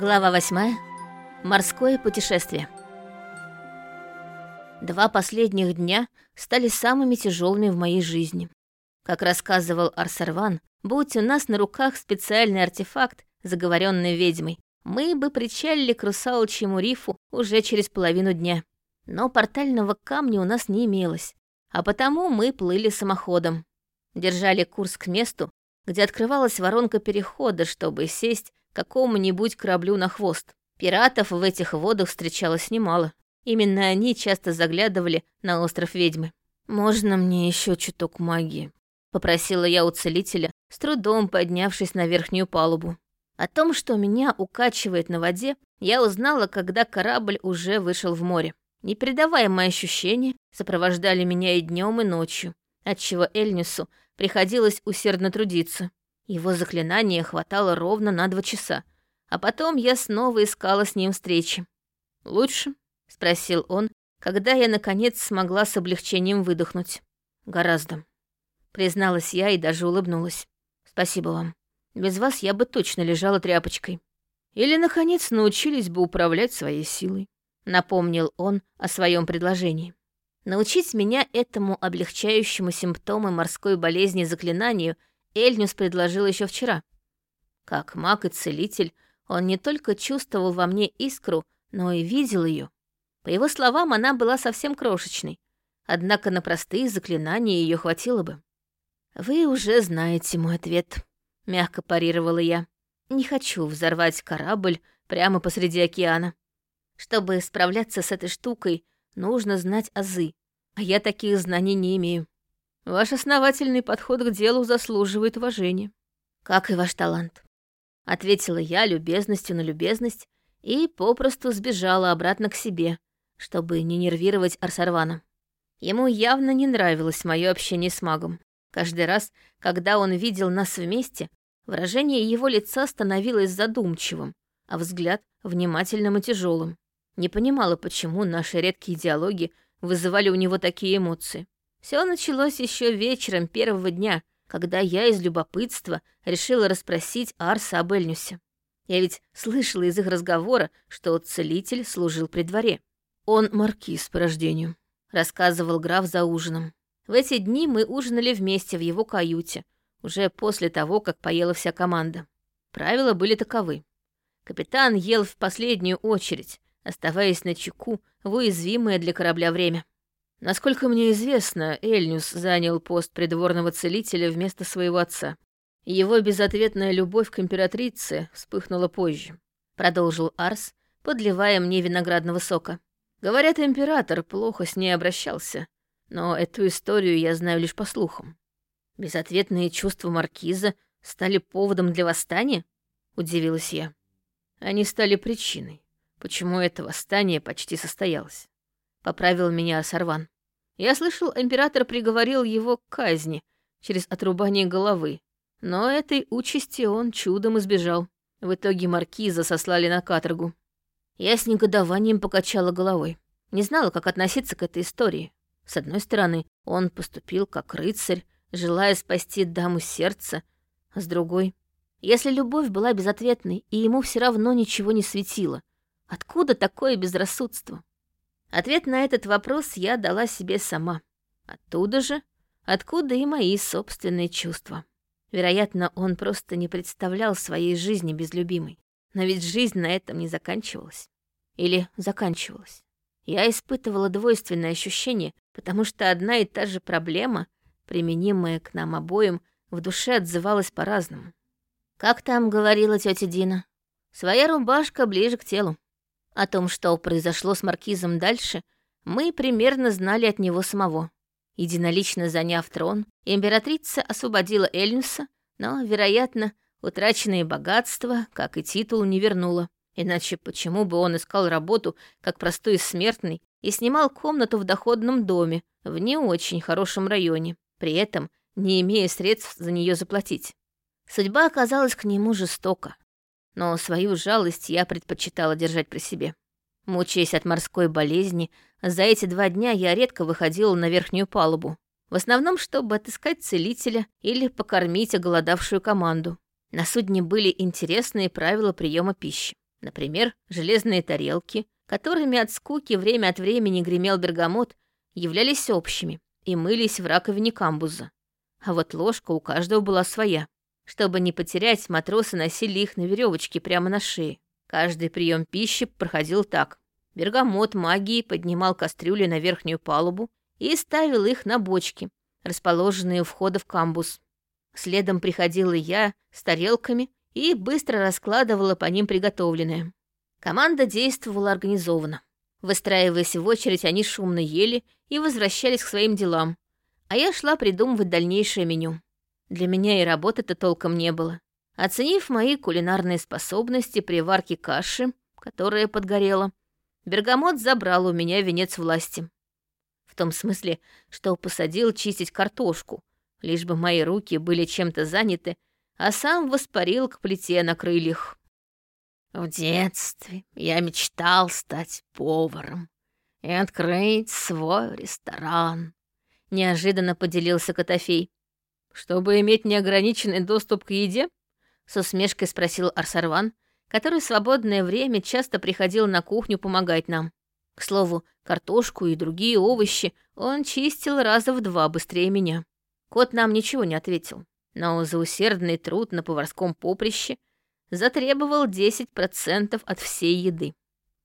Глава восьмая. Морское путешествие. Два последних дня стали самыми тяжелыми в моей жизни. Как рассказывал Арсарван, будь у нас на руках специальный артефакт, заговоренный ведьмой, мы бы причалили к русалочьему рифу уже через половину дня. Но портального камня у нас не имелось, а потому мы плыли самоходом. Держали курс к месту, где открывалась воронка перехода, чтобы сесть какому-нибудь кораблю на хвост. Пиратов в этих водах встречалось немало. Именно они часто заглядывали на остров ведьмы. «Можно мне еще чуток магии?» — попросила я у целителя, с трудом поднявшись на верхнюю палубу. О том, что меня укачивает на воде, я узнала, когда корабль уже вышел в море. Непередаваемые ощущения сопровождали меня и днем, и ночью, отчего Эльнису приходилось усердно трудиться. Его заклинания хватало ровно на два часа, а потом я снова искала с ним встречи. «Лучше?» — спросил он, когда я, наконец, смогла с облегчением выдохнуть. «Гораздо», — призналась я и даже улыбнулась. «Спасибо вам. Без вас я бы точно лежала тряпочкой. Или, наконец, научились бы управлять своей силой», — напомнил он о своем предложении. Научить меня этому облегчающему симптомы морской болезни заклинанию Эльнюс предложил еще вчера. Как маг и целитель, он не только чувствовал во мне искру, но и видел ее. По его словам, она была совсем крошечной, однако на простые заклинания ее хватило бы. «Вы уже знаете мой ответ», — мягко парировала я. «Не хочу взорвать корабль прямо посреди океана. Чтобы справляться с этой штукой, нужно знать азы, а я таких знаний не имею. Ваш основательный подход к делу заслуживает уважения. Как и ваш талант. Ответила я любезностью на любезность и попросту сбежала обратно к себе, чтобы не нервировать Арсарвана. Ему явно не нравилось мое общение с магом. Каждый раз, когда он видел нас вместе, выражение его лица становилось задумчивым, а взгляд — внимательным и тяжелым. Не понимала, почему наши редкие диалоги вызывали у него такие эмоции. Все началось еще вечером первого дня, когда я из любопытства решила расспросить Арса об Эльнюсе. Я ведь слышала из их разговора, что целитель служил при дворе. «Он маркиз по рождению», — рассказывал граф за ужином. В эти дни мы ужинали вместе в его каюте, уже после того, как поела вся команда. Правила были таковы. Капитан ел в последнюю очередь, оставаясь на чеку в уязвимое для корабля время. Насколько мне известно, Эльнюс занял пост придворного целителя вместо своего отца. Его безответная любовь к императрице вспыхнула позже, продолжил Арс, подливая мне виноградного сока. Говорят, император плохо с ней обращался, но эту историю я знаю лишь по слухам. Безответные чувства маркиза стали поводом для восстания? Удивилась я. Они стали причиной почему это восстание почти состоялось. Поправил меня Сарван. Я слышал, император приговорил его к казни через отрубание головы, но этой участи он чудом избежал. В итоге маркиза сослали на каторгу. Я с негодованием покачала головой. Не знала, как относиться к этой истории. С одной стороны, он поступил как рыцарь, желая спасти даму сердца, а с другой... Если любовь была безответной, и ему все равно ничего не светило, Откуда такое безрассудство? Ответ на этот вопрос я дала себе сама. Оттуда же, откуда и мои собственные чувства. Вероятно, он просто не представлял своей жизни без любимой. Но ведь жизнь на этом не заканчивалась. Или заканчивалась. Я испытывала двойственное ощущение, потому что одна и та же проблема, применимая к нам обоим, в душе отзывалась по-разному. Как там говорила тетя Дина? Своя рубашка ближе к телу. О том, что произошло с маркизом дальше, мы примерно знали от него самого. Единолично заняв трон, императрица освободила Эльнюса, но, вероятно, утраченные богатства, как и титул, не вернула. Иначе почему бы он искал работу как простой смертный и снимал комнату в доходном доме в не очень хорошем районе, при этом не имея средств за нее заплатить? Судьба оказалась к нему жестока но свою жалость я предпочитала держать при себе. Мучаясь от морской болезни, за эти два дня я редко выходила на верхнюю палубу, в основном, чтобы отыскать целителя или покормить оголодавшую команду. На судне были интересные правила приема пищи. Например, железные тарелки, которыми от скуки время от времени гремел бергамот, являлись общими и мылись в раковине камбуза. А вот ложка у каждого была своя. Чтобы не потерять, матросы носили их на веревочке прямо на шее. Каждый прием пищи проходил так. Бергамот магии поднимал кастрюли на верхнюю палубу и ставил их на бочки, расположенные у входа в камбуз. Следом приходила я с тарелками и быстро раскладывала по ним приготовленное. Команда действовала организованно. Выстраиваясь в очередь, они шумно ели и возвращались к своим делам, а я шла придумывать дальнейшее меню. Для меня и работы-то толком не было. Оценив мои кулинарные способности при варке каши, которая подгорела, Бергамот забрал у меня венец власти. В том смысле, что посадил чистить картошку, лишь бы мои руки были чем-то заняты, а сам воспарил к плите на крыльях. В детстве я мечтал стать поваром и открыть свой ресторан. Неожиданно поделился Котофей. Чтобы иметь неограниченный доступ к еде? С усмешкой спросил Арсарван, который в свободное время часто приходил на кухню помогать нам. К слову, картошку и другие овощи он чистил раза в два быстрее меня. Кот нам ничего не ответил, но за усердный труд на поварском поприще затребовал 10% от всей еды.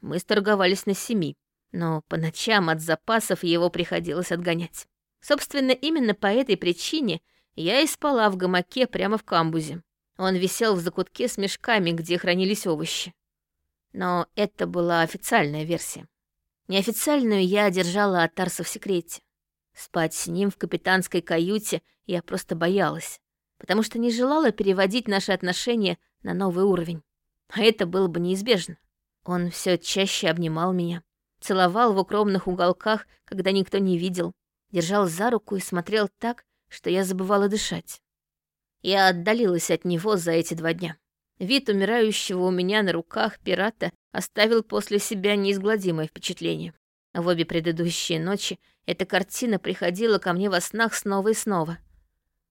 Мы сторговались на семи, но по ночам от запасов его приходилось отгонять. Собственно, именно по этой причине я и спала в гамаке прямо в камбузе. Он висел в закутке с мешками, где хранились овощи. Но это была официальная версия. Неофициальную я держала от Тарса в секрете. Спать с ним в капитанской каюте я просто боялась, потому что не желала переводить наши отношения на новый уровень. А это было бы неизбежно. Он все чаще обнимал меня, целовал в укромных уголках, когда никто не видел, держал за руку и смотрел так, что я забывала дышать. Я отдалилась от него за эти два дня. Вид умирающего у меня на руках пирата оставил после себя неизгладимое впечатление. В обе предыдущие ночи эта картина приходила ко мне во снах снова и снова.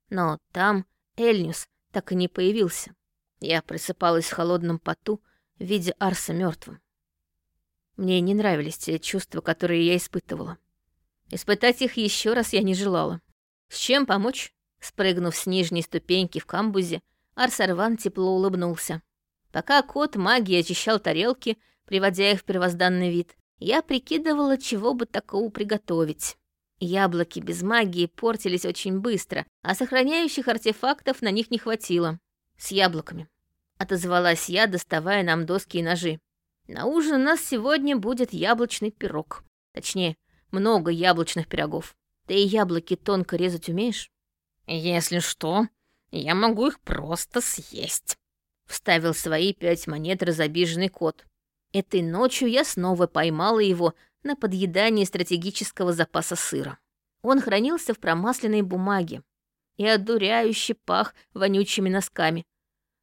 Но там Эльнюс так и не появился. Я просыпалась в холодном поту, видя Арса мертвым. Мне не нравились те чувства, которые я испытывала. Испытать их еще раз я не желала. С чем помочь? Спрыгнув с нижней ступеньки в камбузе, Арсарван тепло улыбнулся. Пока кот магии очищал тарелки, приводя их в первозданный вид, я прикидывала, чего бы такого приготовить. Яблоки без магии портились очень быстро, а сохраняющих артефактов на них не хватило. С яблоками. Отозвалась я, доставая нам доски и ножи. На ужин у нас сегодня будет яблочный пирог. Точнее, много яблочных пирогов. Ты яблоки тонко резать умеешь? Если что, я могу их просто съесть. Вставил свои пять монет разобиженный кот. Этой ночью я снова поймала его на подъедании стратегического запаса сыра. Он хранился в промасленной бумаге и одуряюще пах вонючими носками.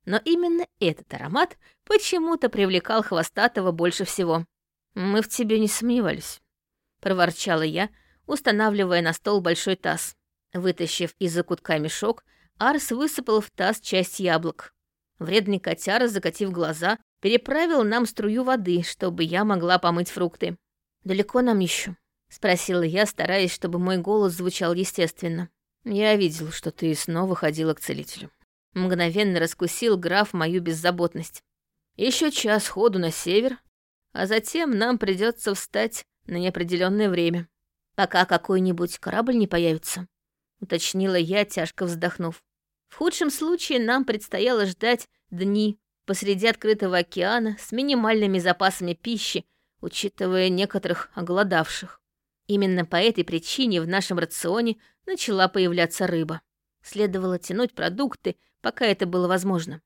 Но именно этот аромат почему-то привлекал Хвостатого больше всего. «Мы в тебе не сомневались», — проворчала я, устанавливая на стол большой таз. Вытащив из закутка мешок, Арс высыпал в таз часть яблок. Вредный котяра, закатив глаза, переправил нам струю воды, чтобы я могла помыть фрукты. «Далеко нам еще? спросила я, стараясь, чтобы мой голос звучал естественно. «Я видел, что ты снова ходила к целителю». Мгновенно раскусил граф мою беззаботность. Еще час ходу на север, а затем нам придется встать на неопределенное время, пока какой-нибудь корабль не появится», — уточнила я, тяжко вздохнув. «В худшем случае нам предстояло ждать дни посреди открытого океана с минимальными запасами пищи, учитывая некоторых оголодавших. Именно по этой причине в нашем рационе начала появляться рыба. Следовало тянуть продукты, пока это было возможно.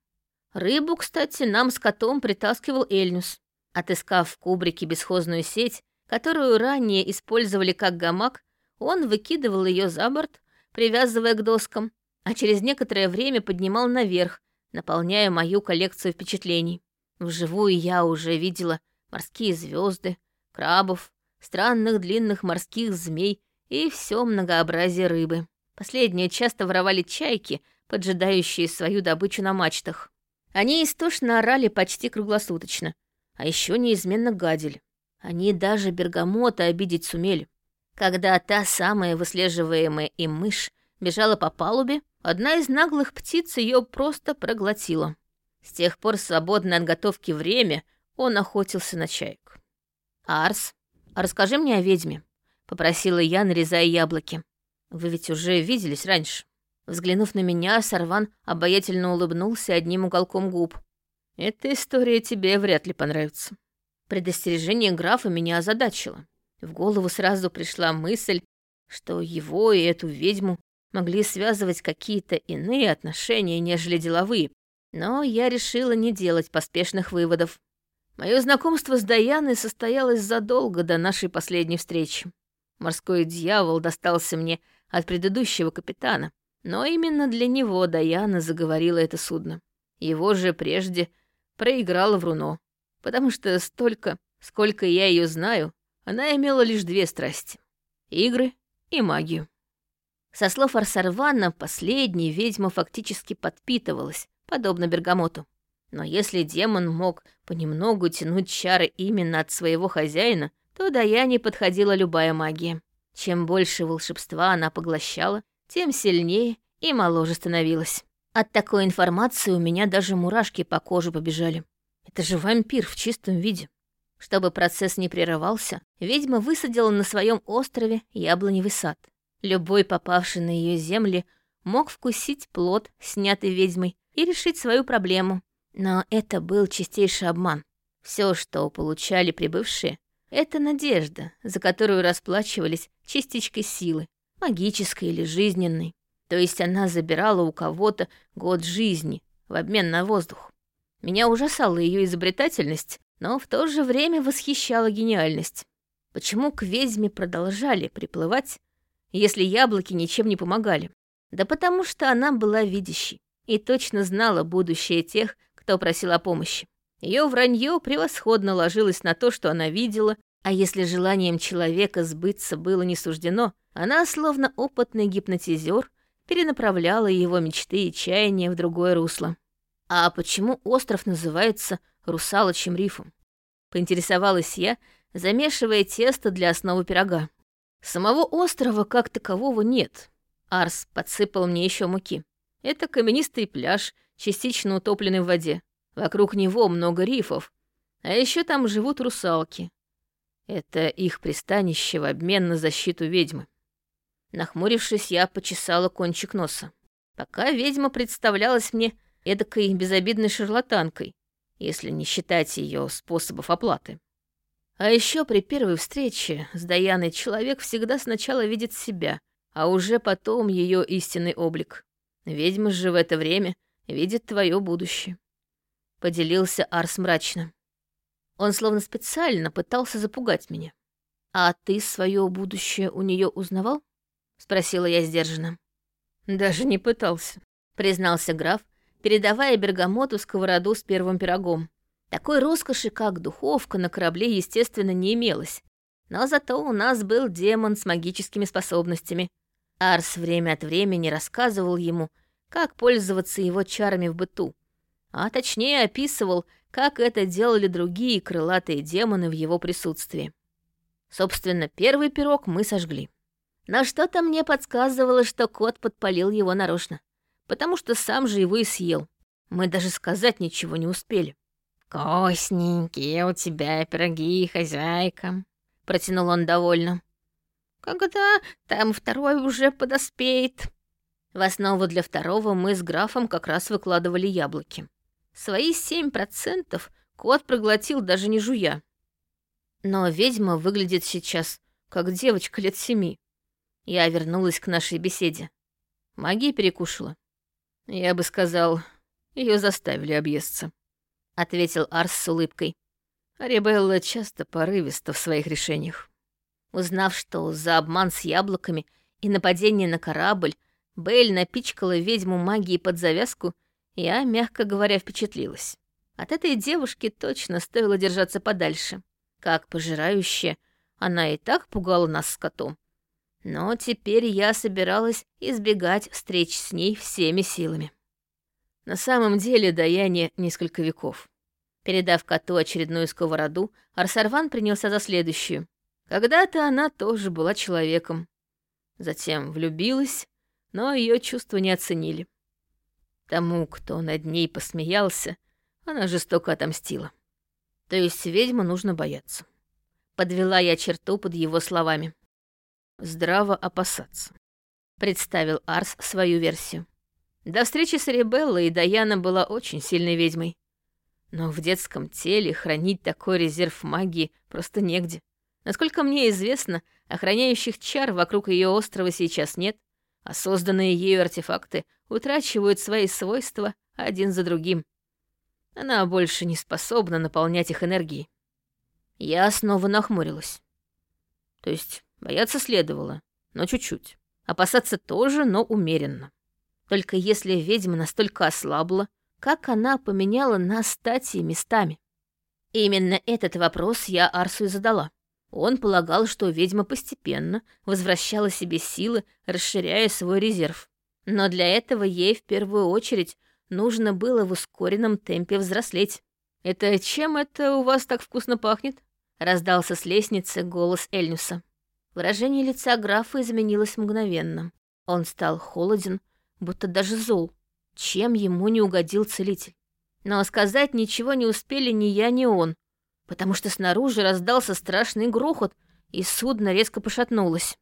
Рыбу, кстати, нам с котом притаскивал Эльнюс. Отыскав в кубрике бесхозную сеть, которую ранее использовали как гамак, он выкидывал ее за борт, привязывая к доскам, а через некоторое время поднимал наверх, наполняя мою коллекцию впечатлений. Вживую я уже видела морские звезды, крабов, странных длинных морских змей и все многообразие рыбы. Последние часто воровали чайки, поджидающие свою добычу на мачтах. Они истошно орали почти круглосуточно — а еще неизменно гадили. Они даже бергамота обидеть сумели. Когда та самая выслеживаемая им мышь бежала по палубе, одна из наглых птиц ее просто проглотила. С тех пор свободное от готовки время он охотился на чаек. «Арс, а расскажи мне о ведьме», — попросила я, нарезая яблоки. «Вы ведь уже виделись раньше». Взглянув на меня, Сарван обаятельно улыбнулся одним уголком губ. «Эта история тебе вряд ли понравится». Предостережение графа меня озадачило. В голову сразу пришла мысль, что его и эту ведьму могли связывать какие-то иные отношения, нежели деловые, но я решила не делать поспешных выводов. Мое знакомство с Даяной состоялось задолго до нашей последней встречи. Морской дьявол достался мне от предыдущего капитана, но именно для него Даяна заговорила это судно. Его же прежде проиграла в руно, потому что столько, сколько я ее знаю, она имела лишь две страсти — игры и магию. Со слов Арсарвана, последняя ведьма фактически подпитывалась, подобно бергамоту. Но если демон мог понемногу тянуть чары именно от своего хозяина, то Даяне подходила любая магия. Чем больше волшебства она поглощала, тем сильнее и моложе становилась. От такой информации у меня даже мурашки по коже побежали. Это же вампир в чистом виде. Чтобы процесс не прерывался, ведьма высадила на своем острове яблоневый сад. Любой попавший на ее земли мог вкусить плод, снятый ведьмой, и решить свою проблему. Но это был чистейший обман. Все, что получали прибывшие, это надежда, за которую расплачивались частичкой силы, магической или жизненной. То есть она забирала у кого-то год жизни в обмен на воздух. Меня ужасала ее изобретательность, но в то же время восхищала гениальность. Почему к ведьме продолжали приплывать, если яблоки ничем не помогали? Да потому что она была видящей и точно знала будущее тех, кто просил о помощи. Ее вранье превосходно ложилось на то, что она видела, а если желанием человека сбыться было не суждено, она, словно опытный гипнотизер, перенаправляла его мечты и чаяния в другое русло. А почему остров называется Русалочьим рифом? Поинтересовалась я, замешивая тесто для основы пирога. Самого острова как такового нет. Арс подсыпал мне еще муки. Это каменистый пляж, частично утопленный в воде. Вокруг него много рифов, а еще там живут русалки. Это их пристанище в обмен на защиту ведьмы. Нахмурившись, я почесала кончик носа. Пока ведьма представлялась мне эдакой безобидной шарлатанкой, если не считать ее способов оплаты. А еще при первой встрече с Даяной человек всегда сначала видит себя, а уже потом ее истинный облик. Ведьма же в это время видит твое будущее. Поделился Арс мрачно. Он словно специально пытался запугать меня. «А ты свое будущее у нее узнавал?» — спросила я сдержанно. «Даже не пытался», — признался граф, передавая бергамоту сковороду с первым пирогом. Такой роскоши, как духовка, на корабле, естественно, не имелось. Но зато у нас был демон с магическими способностями. Арс время от времени рассказывал ему, как пользоваться его чарами в быту. А точнее описывал, как это делали другие крылатые демоны в его присутствии. Собственно, первый пирог мы сожгли. Но что-то мне подсказывало, что кот подпалил его нарочно, потому что сам же его и съел. Мы даже сказать ничего не успели. «Вкусненькие у тебя пироги, хозяйка», — протянул он довольно. «Когда там второй уже подоспеет?» В основу для второго мы с графом как раз выкладывали яблоки. Свои семь процентов кот проглотил, даже не жуя. Но ведьма выглядит сейчас, как девочка лет семи. Я вернулась к нашей беседе. Магия перекушала. Я бы сказал, ее заставили объесться ответил Арс с улыбкой. Ребелла часто порывиста в своих решениях. Узнав, что за обман с яблоками и нападение на корабль Белль напичкала ведьму магией под завязку, я, мягко говоря, впечатлилась. От этой девушки точно стоило держаться подальше. Как пожирающая, она и так пугала нас с котом. Но теперь я собиралась избегать встреч с ней всеми силами. На самом деле даяние несколько веков. Передав коту очередную сковороду, Арсарван принялся за следующую. Когда-то она тоже была человеком. Затем влюбилась, но ее чувства не оценили. Тому, кто над ней посмеялся, она жестоко отомстила. То есть ведьму нужно бояться. Подвела я черту под его словами. Здраво опасаться. Представил Арс свою версию. До встречи с Ребеллой Даяна была очень сильной ведьмой. Но в детском теле хранить такой резерв магии просто негде. Насколько мне известно, охраняющих чар вокруг ее острова сейчас нет, а созданные ею артефакты утрачивают свои свойства один за другим. Она больше не способна наполнять их энергией. Я снова нахмурилась. То есть бояться следовало, но чуть-чуть. Опасаться тоже, но умеренно. Только если ведьма настолько ослабла, как она поменяла нас стати местами? Именно этот вопрос я Арсу и задала. Он полагал, что ведьма постепенно возвращала себе силы, расширяя свой резерв. Но для этого ей в первую очередь нужно было в ускоренном темпе взрослеть. «Это чем это у вас так вкусно пахнет?» — раздался с лестницы голос Эльнюса. Выражение лица графа изменилось мгновенно. Он стал холоден, будто даже зол. Чем ему не угодил целитель? Но сказать ничего не успели ни я, ни он, потому что снаружи раздался страшный грохот, и судно резко пошатнулось.